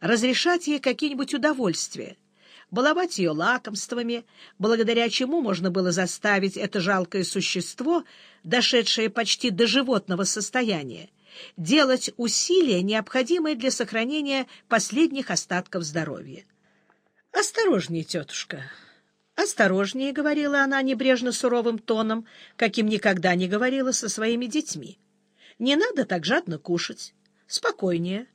разрешать ей какие-нибудь удовольствия, баловать ее лакомствами, благодаря чему можно было заставить это жалкое существо, дошедшее почти до животного состояния, делать усилия, необходимые для сохранения последних остатков здоровья. «Осторожнее, тетушка!» «Осторожнее», — говорила она небрежно суровым тоном, каким никогда не говорила со своими детьми. «Не надо так жадно кушать. Спокойнее,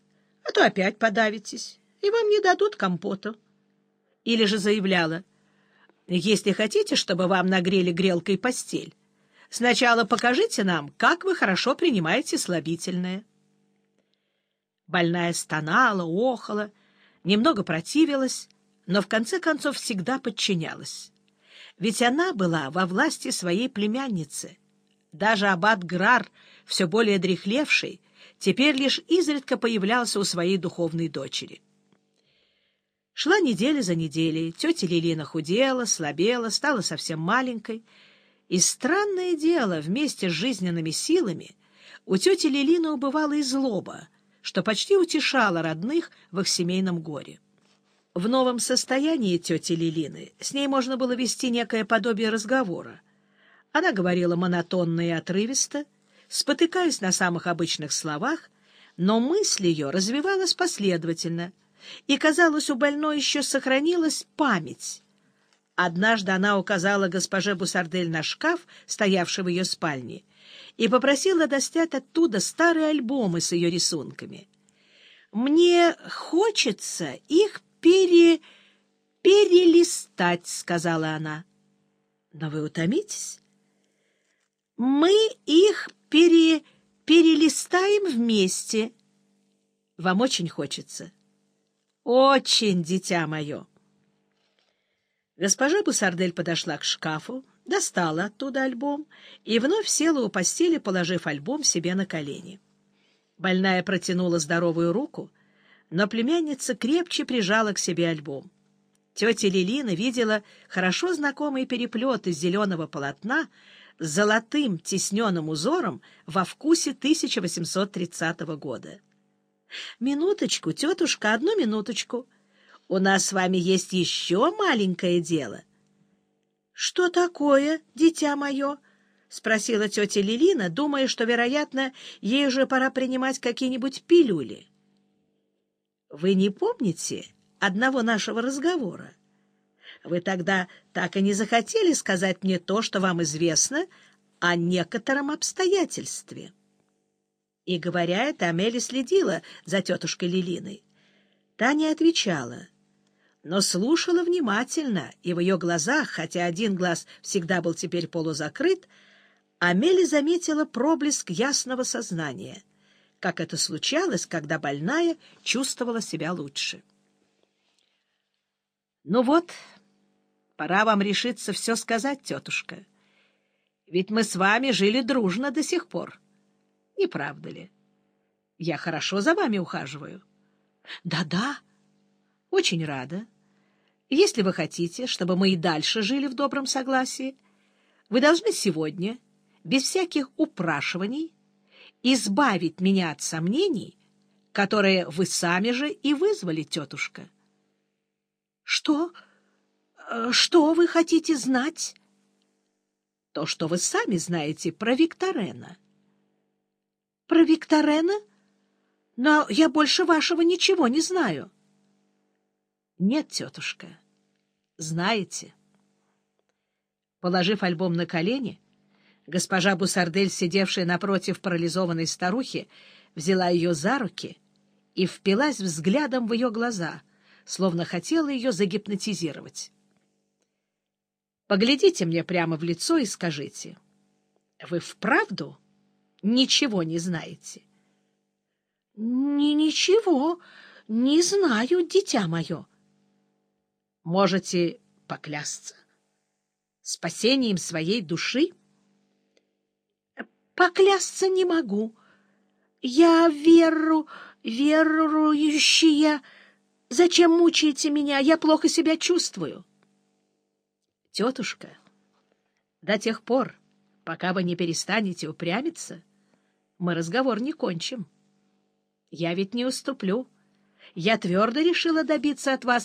а то опять подавитесь, и вам не дадут компоту». Или же заявляла, «Если хотите, чтобы вам нагрели грелкой постель, сначала покажите нам, как вы хорошо принимаете слабительное». Больная стонала, охала, немного противилась, но в конце концов всегда подчинялась. Ведь она была во власти своей племянницы. Даже аббат Грар, все более дряхлевший, теперь лишь изредка появлялся у своей духовной дочери. Шла неделя за неделей, тетя Лилина худела, слабела, стала совсем маленькой, и странное дело, вместе с жизненными силами у тети Лилины убывала и злоба, что почти утешала родных в их семейном горе. В новом состоянии тети Лилины с ней можно было вести некое подобие разговора. Она говорила монотонно и отрывисто, спотыкаясь на самых обычных словах, но мысль ее развивалась последовательно, и, казалось, у больной еще сохранилась память. Однажды она указала госпоже Бусардель на шкаф, стоявший в ее спальне, и попросила достать оттуда старые альбомы с ее рисунками. «Мне хочется их пере... перелистать, — сказала она. — Но вы утомитесь? — Мы их пере... перелистаем вместе. Вам очень хочется? — Очень, дитя мое. Госпожа Бусардель подошла к шкафу, достала оттуда альбом и вновь села у постели, положив альбом себе на колени. Больная протянула здоровую руку — но племянница крепче прижала к себе альбом. Тетя Лилина видела хорошо знакомый переплет из зеленого полотна золотым тисненным узором во вкусе 1830 года. «Минуточку, тетушка, одну минуточку. У нас с вами есть еще маленькое дело». «Что такое, дитя мое?» — спросила тетя Лилина, думая, что, вероятно, ей уже пора принимать какие-нибудь пилюли. Вы не помните одного нашего разговора? Вы тогда так и не захотели сказать мне то, что вам известно о некотором обстоятельстве. И, говоря это, Амели следила за тетушкой Лилиной. Та не отвечала, но слушала внимательно, и в ее глазах, хотя один глаз всегда был теперь полузакрыт, Амели заметила проблеск ясного сознания — как это случалось, когда больная чувствовала себя лучше. «Ну вот, пора вам решиться все сказать, тетушка. Ведь мы с вами жили дружно до сих пор. Не правда ли? Я хорошо за вами ухаживаю». «Да-да, очень рада. Если вы хотите, чтобы мы и дальше жили в добром согласии, вы должны сегодня, без всяких упрашиваний, избавить меня от сомнений, которые вы сами же и вызвали, тетушка. — Что? Э, что вы хотите знать? — То, что вы сами знаете про Викторена. — Про Викторена? Но я больше вашего ничего не знаю. — Нет, тетушка, знаете. Положив альбом на колени, Госпожа Бусардель, сидевшая напротив парализованной старухи, взяла ее за руки и впилась взглядом в ее глаза, словно хотела ее загипнотизировать. «Поглядите мне прямо в лицо и скажите, вы вправду ничего не знаете?» «Ни «Ничего не знаю, дитя мое». «Можете поклясться спасением своей души?» Поклясться не могу. Я веру, верующая. Зачем мучаете меня? Я плохо себя чувствую. Тетушка, до тех пор, пока вы не перестанете упрямиться, мы разговор не кончим. Я ведь не уступлю. Я твердо решила добиться от вас